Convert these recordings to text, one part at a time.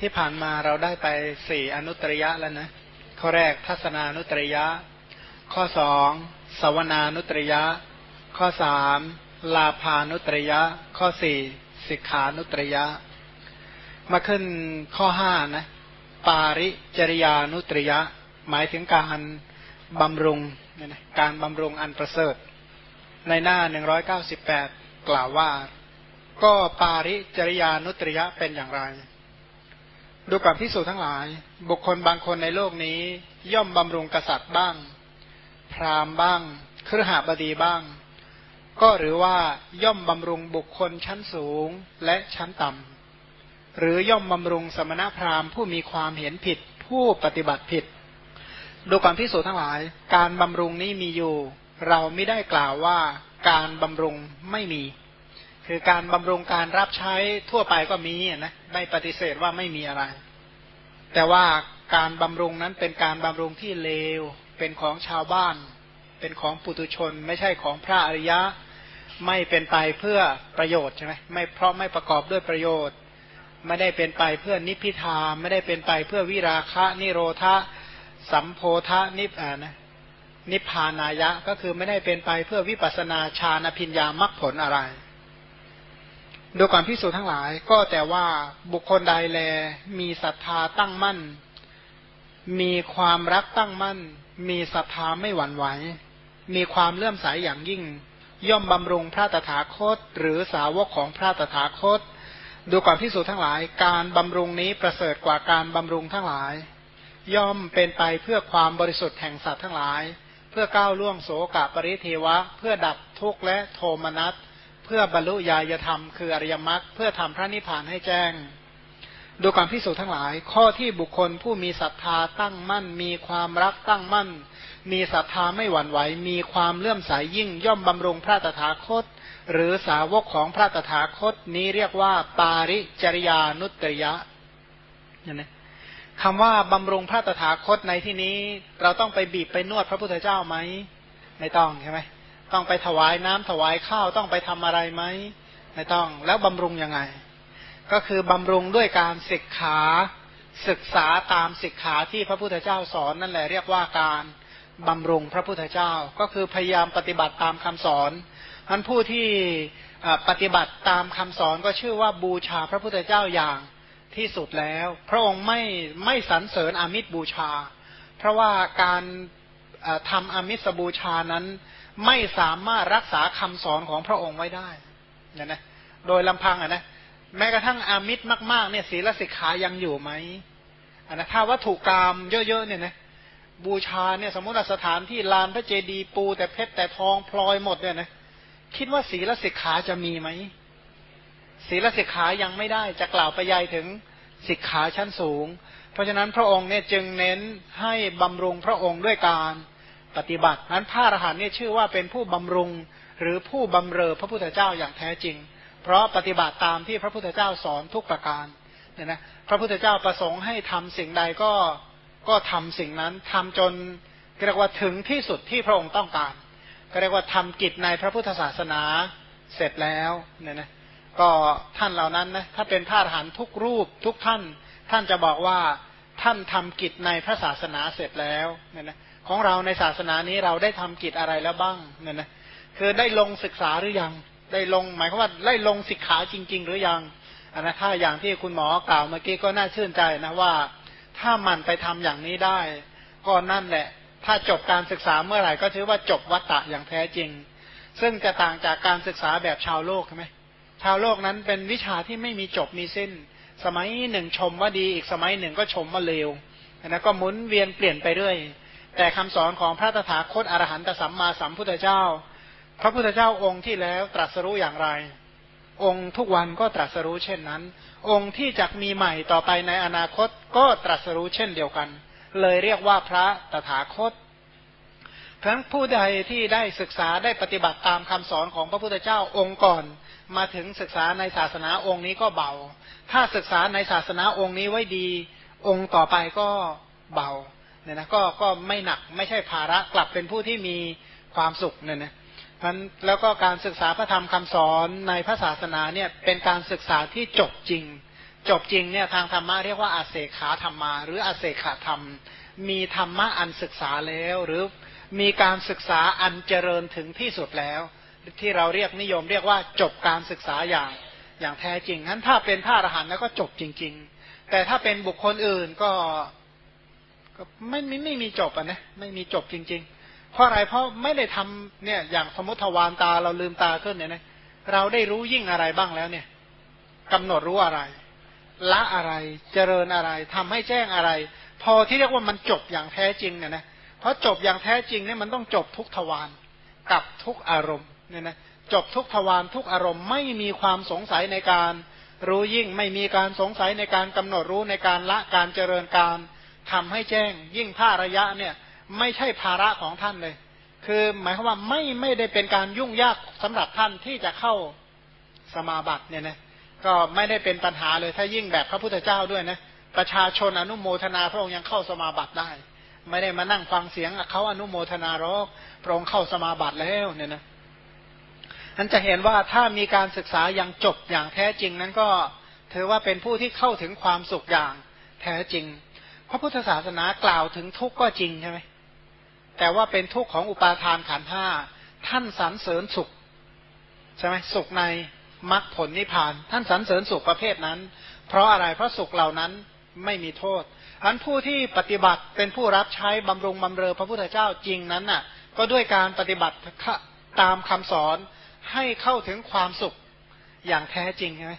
ที่ผ่านมาเราได้ไปสี่อนุตริยะแล้วนะ ข้อแรกทัศนานุตริยะ ข้อสองสวนานุตริยะ ข้อสามลาภานุตริยะ ข้อสี่สิกขานุตริยะ มาขึ้นข้อห้านะ ปาริจริยานุตริยะ หมายถึงการบำรุง การบำรุงอันประเสริฐ ในหน้าหนึ่งร้อยเก้าสิบแปดกล่าวว่า ก็ปาริจริยานุตริยะเป็นอย่างไร ดูก่อนพิสูจน์ทั้งหลาย บุคคลบางคนในโลกนี้ ย่อมบำรุงกษัตริย์บ้าง พราหมณ์บ้างครหบดีบ้าง ก็หรือว่าย่อมบำรุงบุคคลชั้นสูงและชั้นต่ำหรือย่อมบำรุงสมณพราหมณ์ผู้มีความเห็นผิดผู้ปฏิบัติผิด ดูก่อนพิสูจน์ทั้งหลาย การบำรุงนี้มีอยู่ เราไม่ได้กล่าวว่าการบำรุงไม่มี คือการบำรุงการรับใช้ทั่วไปก็มีนะไม่ปฏิเสธว่าไม่มีอะไร แต่ว่าการบำรุงนั้นเป็นการบำรุงที่เลว เป็นของชาวบ้าน เป็นของปุตุชน ไม่ใช่ของพระอริยะ ไม่เป็นไปเพื่อประโยชน์ใช่ไหมไม่เพราะไม่ประกอบด้วยประโยชน์ ไม่ได้เป็นไปเพื่อนิพิทาไม่ได้เป็นไปเพื่อวิราคะ นิโรธะสัมโพธะนิพานะนิพพานายะก็คือไม่ได้เป็นไปเพื่อวิปัสนาฌานพิญญามรรคผลอะไร ดูก่อนพิสูจน์ทั้งหลาย ก็แต่ว่าบุคคลใดแล มีศรัทธาตั้งมั่น มีความรักตั้งมั่น มีศรัทธาไม่หวั่นไหว มีความเลื่อมใสยอย่างยิ่ง ย่อมบำรุงพระตถาคต หรือสาวกของพระตถาคต ดูก่อนพิสูจน์ทั้งหลาย การบำรุงนี้ประเสริฐกว่าการบำรุงทั้งหลาย ย่อมเป็นไปเพื่อความบริสุทธิ์แห่งสัตว์ทั้งหลาย เพื่อก้าวล่วงโสกปริเทวะ เพื่อดับทุกข์และโทมนัสเเพื่อบรรลุญาธรรมคืออริยมรรคเพื่อทำพระนิพพานให้แจ้ง ดูความพิสูจน์ทั้งหลาย ข้อที่บุคคลผู้มีศรัทธาตั้งมั่น มีความรักตั้งมั่น มีศรัทธาไม่หวั่นไหว มีความเลื่อมใสยยิ่งย่อมบำรุงพระตถาคต หรือสาวกของพระตถาคตนี้เรียกว่า ปาริจริยานุตริยะเนี่ยนะคำว่าบำรุงพระตถาคตในที่นี้ เราต้องไปบีบไปนวดพระพุทธเจ้าไหมไม่ต้องใช่ไหม ต้องไปถวายน้ำถวายข้าวต้องไปทำอะไรไหมไม่ต้องแล้วบำรุงยังไง ก็คือบำรุงด้วยการศึกษาศึกษาตามศึกษาที่พระพุทธเจ้าสอนนั่นแหละเรียกว่าการบำรุงพระพุทธเจ้า ก็คือพยายามปฏิบัติตามคำสอนท่านผู้ที่ปฏิบัติตามคำสอนก็ชื่อว่าบูชาพระพุทธเจ้าอย่างที่สุดแล้ว พระองค์ไม่ไม่สรรเสริญอมิตรบูชา เพราะว่าการทำอมิสบูชานั้น ไม่สามารถรักษาคำสอนของพระองค์ไว้ได้เนี่ยนะ โดยลำพังอะนะ แม้กระทั่งอามิตรมากๆเนี่ยศีลสิกขายังอยู่ไหมอะนะถ้าวัตถุกรรมเยอะๆเนี่ยนะบูชาเนี่ยสมมติสถานที่ลานพระเจดีย์ปูแต่เพชรแต่ทองพลอยหมดเนี่ยนะคิดว่าศีลสิกขาจะมีไหมศีลสิกขายังไม่ได้จะกล่าวไปยายถึงสิกขาชั้นสูง เพราะฉะนั้นพระองค์เนี่ยจึงเน้นให้บำรุงพระองค์ด้วยการ ปฏิบัตินั้นพระอรหันต์เนี่ยชื่อว่าเป็นผู้บำรุงหรือผู้บำเรอพระพุทธเจ้าอย่างแท้จริง เพราะปฏิบัติตามที่พระพุทธเจ้าสอนทุกประการเนี่ยนะพระพุทธเจ้าประสงค์ให้ทำสิ่งใดก็ก็ทำสิ่งนั้นทำจนเรียกว่าถึงที่สุดที่พระองค์ต้องการ ก็เรียกว่าทำกิจในพระพุทธศาสนาเสร็จแล้วเนี่ยนะก็ท่านเหล่านั้นนะถ้าเป็นพระอรหันต์ทุกรูปทุกท่าน ท่านจะบอกว่าท่านทำกิจในพระศาสนาเสร็จแล้วเนี่ยนะ ของเราในศาสนานี้เราได้ทำกิจอะไรแล้วบ้างเนี่ยนะคือได้ลงศึกษาหรือยัง ได้ลงหมายความว่าได้ลงศิกขาจริง ๆ หรือยังอันนะถ้าอย่างที่คุณหมอกล่าวเมื่อกี้ก็น่าชื่นใจนะว่า ถ้ามันไปทำอย่างนี้ได้ ก็นั่นแหละ ถ้าจบการศึกษาเมื่อไหร่ก็ถือว่าจบวัตตะอย่างแท้จริง ซึ่งจะต่างจากการศึกษาแบบชาวโลกใช่ไหมชาวโลกนั้นเป็นวิชาที่ไม่มีจบมีสิ้น สมัยหนึ่งชมว่าดีอีกสมัยหนึ่งก็ชมว่าเลวนะก็หมุนเวียนเปลี่ยนไปเรื่อย แต่คำสอนของพระตถาคตอรหันตสัมมาสัมพุทธเจ้า พระพุทธเจ้าองค์ที่แล้วตรัสรู้อย่างไร องค์ทุกวันก็ตรัสรู้เช่นนั้น องค์ที่จะมีใหม่ต่อไปในอนาคตก็ตรัสรู้เช่นเดียวกัน เลยเรียกว่าพระตถาคตทั้งผู้ใดที่ได้ศึกษาได้ปฏิบัติตามคำสอนของพระพุทธเจ้าองค์ก่อน มาถึงศึกษาในศาสนาองค์นี้ก็เบา ถ้าศึกษาในศาสนาองค์นี้ไว้ดี องค์ต่อไปก็เบา เนี่ยนะก็ก็ไม่หนักไม่ใช่ภาระกลับเป็นผู้ที่มีความสุขเนี่ยนะมันแล้วก็การศึกษาพระธรรมคำสอนในพระศาสนาเนี่ยเป็นการศึกษาที่จบจริง จบจริงเนี่ยทางธรรมะเรียกว่าอาเสขาธรรมา หรืออาเสขาธรรม มีธรรมะอันศึกษาแล้ว หรือมีการศึกษาอันเจริญถึงที่สุดแล้ว ที่เราเรียกนิยมเรียกว่าจบการศึกษาอย่างอย่างแท้จริงนั้นถ้าเป็นพระอรหันต์แล้วก็จบจริง ๆ แต่ถ้าเป็นบุคคลอื่นก็ ก็ไม่ไม่ไม่มีจบอะนะไม่มีจบจริง ๆ เพราะอะไรเพราะไม่ได้ทำเนี่ยอย่างสมมติทวารตาเราลืมตาขึ้นเนี่ยนะเราได้รู้ยิ่งอะไรบ้างแล้วเนี่ยกำหนดรู้อะไร ละอะไรเจริญอะไรทำให้แจ้งอะไร พอที่เรียกว่ามันจบอย่างแท้จริงเนี่ยนะเพราะจบอย่างแท้จริงเนี่ยมันต้องจบทุกทวารกับทุกอารมณ์เนี่ยนะจบทุกทวารทุกอารมณ์ไม่มีความสงสัยในการรู้ยิ่งไม่มีการสงสัยในการกำหนดรู้ในการละการเจริญการ ทำให้แจ้ง ยิ่งผ้าระยะเนี่ย ไม่ใช่ภาระของท่านเลย คือหมายความว่าไม่ไม่ได้เป็นการยุ่งยากสำหรับท่านที่จะเข้าสมาบัติเนี่ยนะก็ไม่ได้เป็นปัญหาเลยถ้ายิ่งแบบพระพุทธเจ้าด้วยนะประชาชนอนุโมทนาพระองค์ยังเข้าสมาบัติได้ ไม่ได้มานั่งฟังเสียงเขาอนุโมทนารกพระองค์เข้าสมาบัติแล้วเนี่ยนะนั้นจะเห็นว่าถ้ามีการศึกษาอย่างจบอย่างแท้จริงนั้นก็ถือว่าเป็นผู้ที่เข้าถึงความสุขอย่างแท้จริง ระพุทธศาสนากล่าวถึงทุกข์ก็จริงใช่ไหมแต่ว่าเป็นทุกข์ของอุปาทานขันห้าท่านสรรเสริญสุขใช่ไหมสุขในมรรคผลนิพพาน ท่านสรรเสริญสุขประเภทนั้น เพราะอะไรเพราะสุขเหล่านั้นไม่มีโทษอันผู้ที่ปฏิบัติเป็นผู้รับใช้บำรุงบำเรอพระพุทธเจ้าจริงนั้นน่ะ ก็ด้วยการปฏิบัติตามคำสอนให้เข้าถึงความสุขอย่างแท้จริงใช่ไหม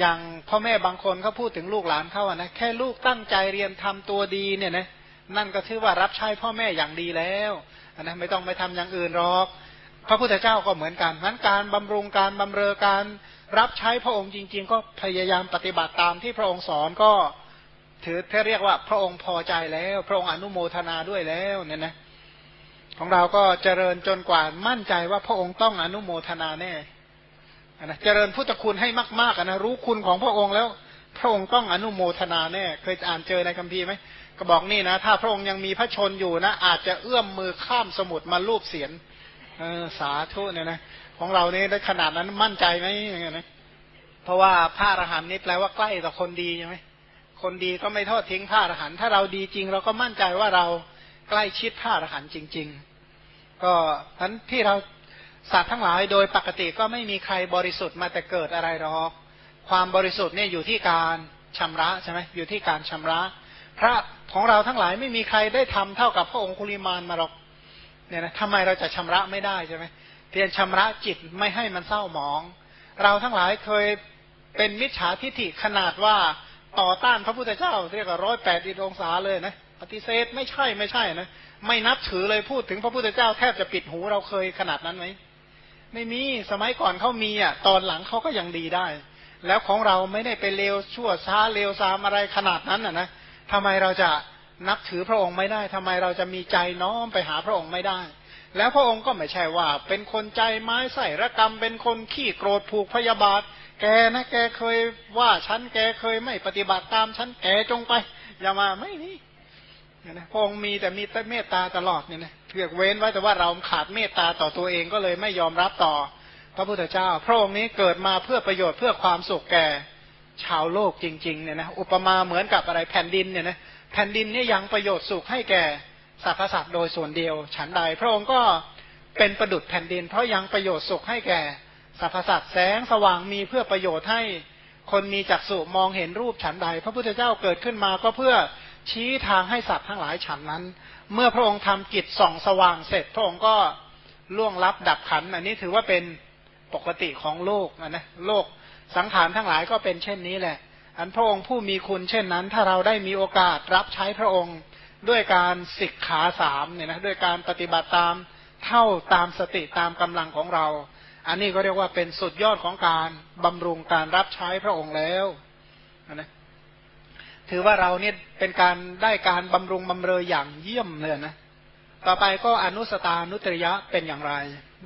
อย่างพ่อแม่บางคนเขาพูดถึงลูกหลานเขาอะนะแค่ลูกตั้งใจเรียนทำตัวดีเนี่ยนะนั่นก็ถือว่ารับใช้พ่อแม่อย่างดีแล้วนะไม่ต้องไปทำอย่างอื่นหรอก พระพุทธเจ้าก็เหมือนกันนั้นการบำรุงการบำเรอการรับใช้พระองค์จริง ๆ ก็พยายามปฏิบัติตามที่พระองค์สอนก็ถือถ้าเรียกว่าพระองค์พอใจแล้ว พระองค์อนุโมทนาด้วยแล้วเนี่ยนะของเราก็เจริญจนกว่ามั่นใจว่าพระองค์ต้องอนุโมทนาแน่ นะเจริญพุทธคุณให้มากๆนะรู้คุณของพระองค์แล้ว พระองค์ต้องอนุโมทนาแน่เคยอ่านเจอในคัมภีร์ไหมก็บอกนี่นะ ถ้าพระองค์ยังมีพระชนอยู่นะ อาจจะเอื้อมมือข้ามสมุทรมาลูบเสียนเออสาธุเนี่ยนะของเราเนี่ได้ขนาดนั้นมั่นใจไหมอย่างเงี้ยนะเพราะว่าพระอรหันต์นี่แปลว่าใกล้ต่อคนดีใช่ไหมคนดีก็ไม่ทอดทิ้งพระอรหันต์ถ้าเราดีจริง เราก็มั่นใจว่าเราใกล้ชิดพระอรหันต์จริง ๆ ก็ทั้นที่เรา สัตว์ทั้งหลายโดยปกติก็ไม่มีใครบริสุทธิ์มาแต่เกิดอะไรหรอก ความบริสุทธิ์เนี่ยอยู่ที่การชำระใช่ไหมอยู่ที่การชำระ พระของเราทั้งหลายไม่มีใครได้ทำเท่ากับพระองคุลิมานมาหรอกเนี่ยนะทำไมเราจะชำระไม่ได้ใช่ไหมเพียงชำระจิตไม่ให้มันเศร้าหมอง เราทั้งหลายเคยเป็นมิจฉาทิฏฐิขนาดว่าต่อต้านพระพุทธเจ้าเรียกว่าร้อยแปดอิองศาเลยนะปฏิเสธไม่ใช่ไม่ใช่นะไม่นับถือเลยพูดถึงพระพุทธเจ้าแทบจะปิดหูเราเคยขนาดนั้นไหม ไม่มีสมัยก่อนเขามีอะ ตอนหลังเขาก็ยังดีได้ แล้วของเราไม่ได้ไปเลวชั่วช้าเลวซามอะไรขนาดนั้นอะนะทำไมเราจะนับถือพระองค์ไม่ได้ทำไมเราจะมีใจน้อมไปหาพระองค์ไม่ได้ แล้วพระองค์ก็ไม่ใช่ว่า เป็นคนใจไม้ใส่ระกรรม เป็นคนขี้โกรธผูกพยาบาท แกนะแกเคยว่าฉันแกเคยไม่ปฏิบัติตามฉันแกจงไป อย่ามาไม่นี่ นะพระองค์มีแต่มีแต่เมตตาตลอดเนี่ยนะเพียกเว้นไว้แต่ว่าเราขาดเมตตาต่อตัวเองก็เลยไม่ยอมรับต่อ พระพุทธเจ้า พระองค์นี้เกิดมาเพื่อประโยชน์เพื่อความสุขแก่ชาวโลกจริงๆเนี่ยนะอุปมาเหมือนกับอะไรแผ่นดินเนี่ยนะแผ่นดินนี่ยังประโยชน์สุขให้แก่สรรพสัตว์โดยส่วนเดียว ฉันใด พระองค์ก็เป็นประดุจแผ่นดิน เพราะยังประโยชน์สุขให้แก่สรรพสัตว์แสงสว่างมีเพื่อประโยชน์ให้คนมีจักษุมองเห็นรูปฉันใด พระพุทธเจ้าเกิดขึ้นมาก็เพื่อ ชี้ทางให้สัตว์ทั้งหลายฉันนั้น เมื่อพระองค์ทำกิจส่องสว่างเสร็จ พระองค์ก็ล่วงลับดับขันอันนี้ถือว่าเป็นปกติของโลกนะโลกสังขารทั้งหลายก็เป็นเช่นนี้แหละ อันพระองค์ผู้มีคุณเช่นนั้น ถ้าเราได้มีโอกาสรับใช้พระองค์ด้วยการสิกขาสามเนี่ยนะด้วยการปฏิบัติตามเท่าตามสติตามกำลังของเรา อันนี้ก็เรียกว่าเป็นสุดยอดของการบำรุงการรับใช้พระองค์แล้วนะ ถือว่าเราเนี่ยเป็นการได้การบำรุงบำเรออย่างเยี่ยมเลยนะ ต่อไปก็อนุสตานุตริยะเป็นอย่างไร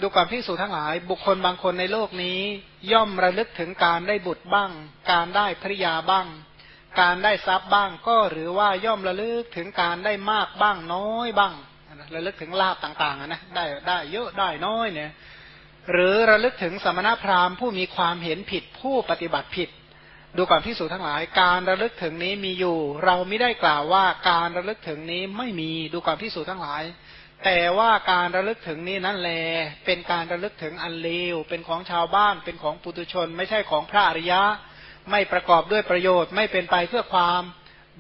ดูความพิสูจทั้งหลาย บุคคลบางคนในโลกนี้ ย่อมระลึกถึงการได้บุตรบ้าง การได้ภริยาบ้าง การได้ทรัพย์บ้างก็หรือว่าย่อมระลึกถึงการได้มากบ้างน้อยบ้างระลึกถึงลาบต่างๆนะได้ได้เยอะได้น้อยเนี่ยหรือระลึกถึงสมณพราหมณ์ผู้มีความเห็นผิดผู้ปฏิบัติผิด ดูก่อนพิสูจทั้งหลาย การระลึกถึงนี้มีอยู่ เราไม่ได้กล่าวว่าการระลึกถึงนี้ไม่มีดูก่อนพิสูจทั้งหลาย แต่ว่าการระลึกถึงนี้นั่นแล เป็นการระลึกถึงอันเลวเป็นของชาวบ้านเป็นของปุตุชน ไม่ใช่ของพระอริยะ ไม่ประกอบด้วยประโยชน์ ไม่เป็นไปเพื่อความ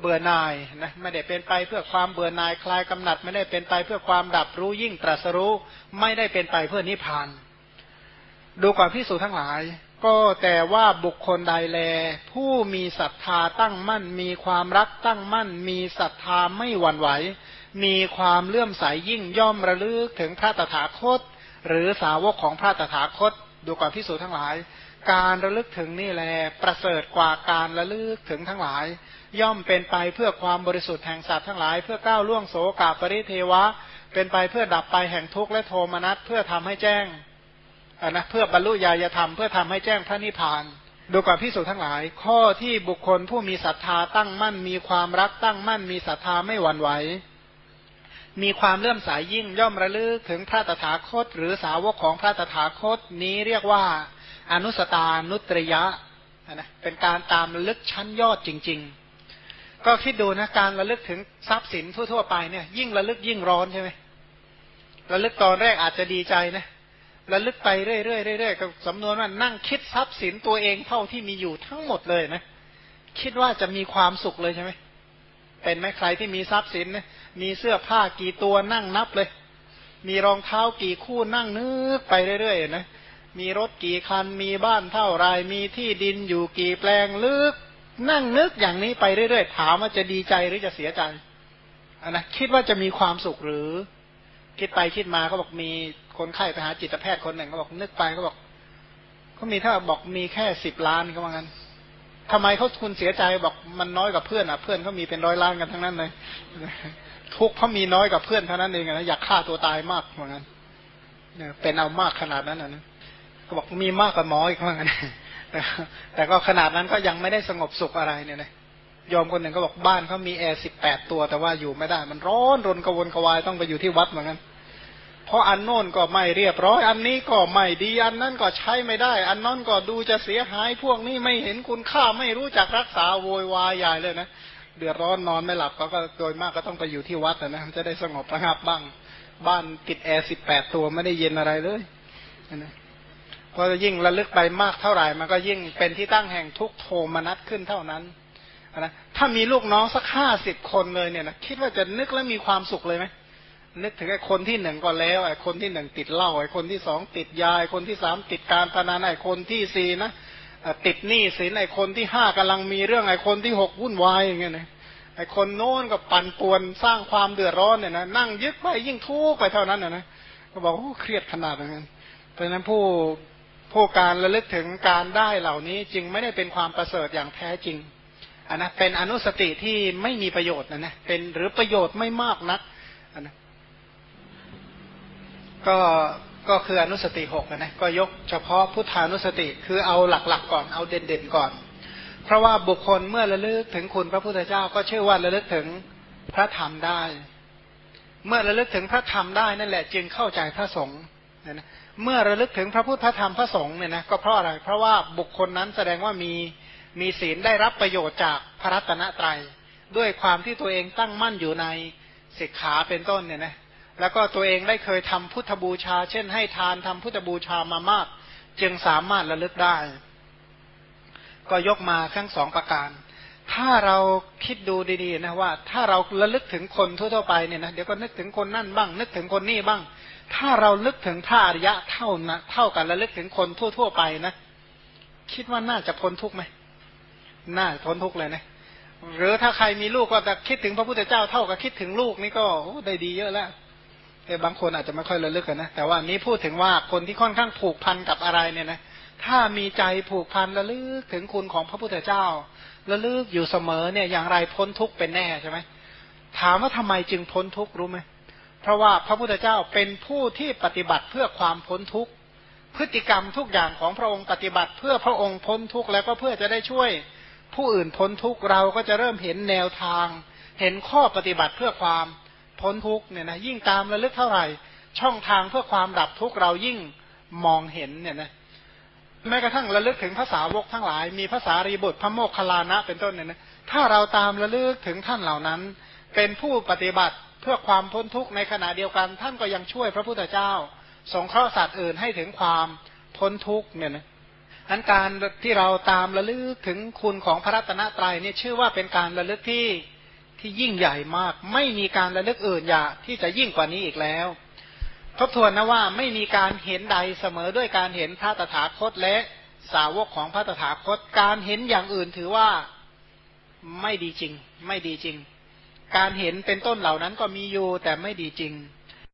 เบื่อหน่ายนะไม่ได้เป็นไปเพื่อความเบื่อหน่ายคลายกำหนัด ไม่ได้เป็นไปเพื่อความดับรู้ยิ่งตรัสรู้ ไม่ได้เป็นไปเพื่อนิพพานดูก่อนพิสูจทั้งหลาย ก็แต่ว่าบุคคลใดแล ผู้มีศรัทธาตั้งมั่น มีความรักตั้งมั่น มีศรัทธาไม่หวั่นไหว มีความเลื่อมใสยยิ่งย่อมระลึกถึงพระตถาคต หรือสาวกของพระตถาคต ดูก่อนพิสูจทั้งหลาย การระลึกถึงนี่แล ประเสริฐกว่าการระลึกถึงทั้งหลาย ย่อมเป็นไปเพื่อความบริสุทธิ์แห่งสัตว์ทั้งหลาย เพื่อก้าวล่วงโสกาปริเทวะ เป็นไปเพื่อดับไปแห่งทุกข์และโทมนัสเพื่อทำให้แจ้ง นะเพื่อบรรลุญาณธรรมเพื่อทำให้แจ้งพระนิพพาน ดูก่อนพิสูจนทั้งหลาย ข้อที่บุคคลผู้มีศรัทธาตั้งมั่น มีความรักตั้งมั่น มีศรัทธาไม่หวั่นไหวมีความเลื่อมสายยิ่งย่อมระลึกถึงพระตถาคต หรือสาวกของพระตถาคตนี้เรียกว่า อนุสตานุตริยะนะเป็นการตามระลึกชั้นยอดจริง ๆ ก็คิดดูนะการระลึกถึงทรัพย์สินทั่วๆไปเนี่ย ยิ่งระลึกยิ่งร้อนใช่ไหมระลึกตอนแรกอาจจะดีใจนะ ระลึกไปเรื่อยๆเรื่อยๆกับสำนวนว่านั่งคิดทรัพย์สินตัวเองเท่าที่มีอยู่ทั้งหมดเลยนะ คิดว่าจะมีความสุขเลยใช่ไหมเป็นไหมใครที่มีทรัพย์สินนะมีเสื้อผ้ากี่ตัวนั่งนับเลย มีรองเท้ากี่คู่นั่งนึกไปเรื่อยๆนะมีรถกี่คันมีบ้านเท่าไรมีที่ดินอยู่กี่แปลงลึก นั่งนึกอย่างนี้ไปเรื่อยๆถามว่าจะดีใจหรือจะเสียใจอันนะคิดว่าจะมีความสุขหรือ คิดไปคิดมาเขาบอกมี คนไข้ไปหาจิตแพทย์คนหนึ่งก็บอกนึกไปก็บอกเขามีถ้าบอกมีแค่สิบล้านก็ว่างั้นทำไมเขาคุณเสียใจบอกมันน้อยกว่าเพื่อนอะเพื่อนเขามีเป็นร้อยล้านกันทั้งนั้นเลยทุกเขามีน้อยกว่าเพื่อนเท่านั้นเองนะอยากฆ่าตัวตายมากเหมือนกันเนี่ยเป็นเอามากขนาดนั้นนะก็บอกมีมากกว่าหมออีกเหมือนกันแต่ก็ขนาดนั้นก็ยังไม่ได้สงบสุขอะไรเนี่ยนะยอมคนหนึ่งก็บอกบ้านเขามีแอร์สิบแปดตัวแต่ว่าอยู่ไม่ได้ มันร้อนรนกระวนกระวายต้องไปอยู่ที่วัดเหมือนกัน เพราะอันโน้นก็ไม่เรียบร้อย อันนี้ก็ไม่ดี อันนั้นก็ใช้ไม่ได้ อันนั้นก็ดูจะเสียหายพวกนี้ไม่เห็นคุณค่าไม่รู้จักรักษาโวยวายใหญ่เลยนะเดือดร้อนนอนไม่หลับก็โดยมากก็ต้องไปอยู่ที่วัดนะจะได้สงบระงับบ้าง บ้านติดแอร์สิบแปดตัวไม่ได้เย็นอะไรเลยนะพอยิ่งระลึกไปมากเท่าไหร่มันก็ยิ่งเป็นที่ตั้งแห่งทุกโทมนัสขึ้นเท่านั้นนะถ้ามีลูกน้องสักห้าสิบคนเลยเนี่ยนะคิดว่าจะนึกแล้วมีความสุขเลยไหม นึกถึงไอ้คนที่หนึ่งก็แล้วไอ้คนที่หนึ่งติดเหล้าไอ้คนที่สองติดยาไอ้คนที่สามติดการพนันไอ้คนที่สี่นะติดหนี้สินไอ้คนที่ห้ากำลังมีเรื่องไอ้คนที่หกวุ่นวายอย่างเงี้ยนะไอ้คนโน้นก็ปั่นป่วนสร้างความเดือดร้อนเนี่ยนะนั่งยึดไปยิ่งทุกข์ไปเท่านั้นนะนะก็บอกโอ้เครียดขนาดนั้นเพราะฉะนั้นผู้ผู้การระลึกถึงการได้เหล่านี้จึงไม่ได้เป็นความประเสริฐอย่างแท้จริงอันนะเป็นอนุสติที่ไม่มีประโยชน์นะนะเป็นหรือประโยชน์ไม่มากนักอันนะ ก็ก็คืออนุสติหกนะก็ยกเฉพาะพุทธานุสติคือเอาหลักๆก่อนเอาเด่นๆก่อน เพราะว่าบุคคลเมื่อระลึกถึงคุณพระพุทธเจ้าก็เชื่อว่าระลึกถึงพระธรรมได้ เมื่อระลึกถึงพระธรรมได้นั่นแหละ จึงเข้าใจพระสงฆ์นะเมื่อระลึกถึงพระพุทธธรรมพระสงฆ์เนี่ยนะก็เพราะอะไร เพราะว่าบุคคลนั้นแสดงว่ามีมีศีลได้รับประโยชน์จากพระรัตนตรยัย ด้วยความที่ตัวเองตั้งมั่นอยู่ในศิกขาเป็นต้นเนี่ยนะ แล้วก็ตัวเองได้เคยทำพุทธบูชา เช่น ให้ทานทำพุทธบูชามามาก จึงสามารถระลึกได้ ก็ยกมาทั้งสองประการ ถ้าเราคิดดูดีๆนะว่า ถ้าเราระลึกถึงคนทั่วๆไปเนี่ยนะเดี๋ยวก็นึกถึงคนนั่นบ้าง นึกถึงคนนี่บ้าง ถ้าเราลึกถึงพระอริยะเท่านะเท่ากันระลึกถึงคนทั่วๆไปนะคิดว่าน่าจะพ้นทุกข์ไหมน่าพ้นทุกข์เลยนะหรือถ้าใครมีลูกก็จะคิดถึงพระพุทธเจ้าเท่ากับคิดถึงลูกนี่ก็ได้ดีเยอะแล้ว แต่บางคนอาจจะไม่ค่อยระลึกกันนะแต่ว่านี้พูดถึงว่าคนที่ค่อนข้างผูกพันกับอะไรเนี่ยนะถ้ามีใจผูกพันระลึกถึงคุณของพระพุทธเจ้าระลึกอยู่เสมอเนี่ยอย่างไรพ้นทุกข์เป็นแน่ใช่ไหมถามว่าทำไมจึงพ้นทุกข์รู้ไหมเพราะว่าพระพุทธเจ้าเป็นผู้ที่ปฏิบัติเพื่อความพ้นทุกข์พฤติกรรมทุกอย่างของพระองค์ปฏิบัติเพื่อพระองค์พ้นทุกข์แล้วก็เพื่อจะได้ช่วยผู้อื่นพ้นทุกข์เราก็จะเริ่มเห็นแนวทาง เห็นข้อปฏิบัติเพื่อความ พ้นทุกเนี่ยนะยิ่งตามระลึกเท่าไหร่ ช่องทางเพื่อความดับทุกเรายิ่งมองเห็นเนี่ยนะแม้กระทั่งระลึกถึงภาษาวกทั้งหลาย มีภาษารีบุตรพระโมคคัลลานะเป็นต้นเนี่ยนะถ้าเราตามระลึกถึงท่านเหล่านั้น เป็นผู้ปฏิบัติเพื่อความพ้นทุกข์ในขณะเดียวกัน ท่านก็ยังช่วยพระพุทธเจ้า สงเคราะห์สัตว์อื่นให้ถึงความพ้นทุกข์เนี่ยนะอันการที่เราตามระลึกถึงคุณของพระรัตนตรัยเนี่ยชื่อว่าเป็นการระลึกที่ ที่ยิ่งใหญ่มาก ไม่มีการระลึกอื่นอย่าที่จะยิ่งกว่านี้อีกแล้ว ทบทวนนะว่าไม่มีการเห็นใดเสมอด้วยการเห็นพระตถาคตและสาวกของพระตถาคต การเห็นอย่างอื่นถือว่าไม่ดีจริง ไม่ดีจริง การเห็นเป็นต้นเหล่านั้นก็มีอยู่แต่ไม่ดีจริง